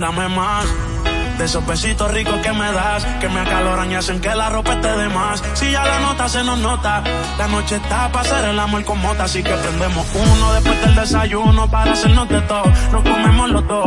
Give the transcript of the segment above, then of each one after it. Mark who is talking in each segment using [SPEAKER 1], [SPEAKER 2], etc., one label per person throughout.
[SPEAKER 1] dame más. De esos besitos ricos que me das, que me acaloran y hacen que la ropa esté de más. Si ya la nota se nos nota, la noche está para hacer el amor con mota. Así que prendemos uno después del desayuno para hacernos de todo. Nos comemos los dos,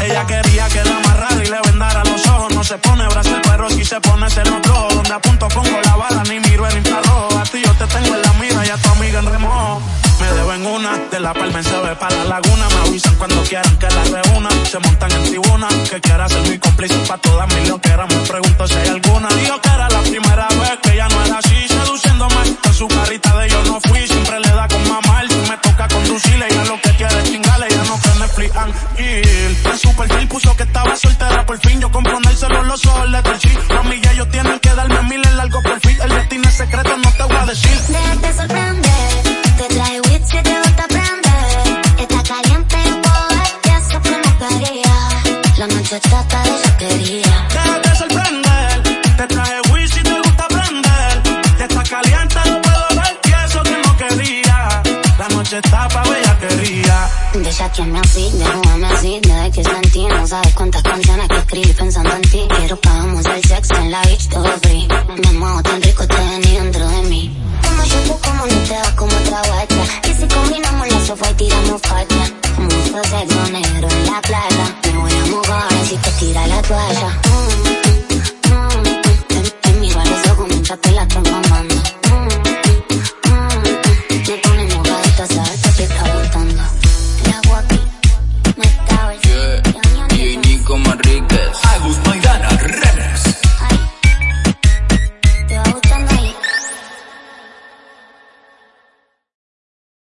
[SPEAKER 1] Ella quería que la amarrara y le vendara los ojos. No se pone brazo pero si se pone ese otro. Donde apunto pongo la bala, ni miro el infrarrojo. A ti yo te tengo en la mira y a tu amiga en remojo. Me deben una, de la palma se ve para la laguna. Me avisan cuando quieran que la reúna. Se montan en tribuna, que quiera ser mi cómplice pa' todas mis loqueras. Me pregunto si hay alguna. Dijo que era la primera vez que ya no era así, seduciéndome. Con su carita de yo no fui, siempre Chill. En su perfil puso que estaba soltera, por fin yo con ponérselo los ojos le torcí. Mami, ya ellos tienen que darme mil en largo perfil. El destino es secreto, no te voy a decir.
[SPEAKER 2] Déjate sorprender, te traje weed si te gusta prender. Está caliente, eso que no quería. La noche está pa' bellaquería.
[SPEAKER 1] Déjate noche está pa' bellaquería.
[SPEAKER 2] Deja que me así, déjame así, desde que está en ti No sabes cuántas canciones que escribí pensando en ti. Quiero que hagamos el sexo en la beach todo free. Mi amor tan rico te venía dentro de mí. Como yo tú, como no te das como otra vuelta. Y si combinamos la sofá y tiramos falta. Mucho sexo negro en la playa Me voy a mojar así que tira la toalla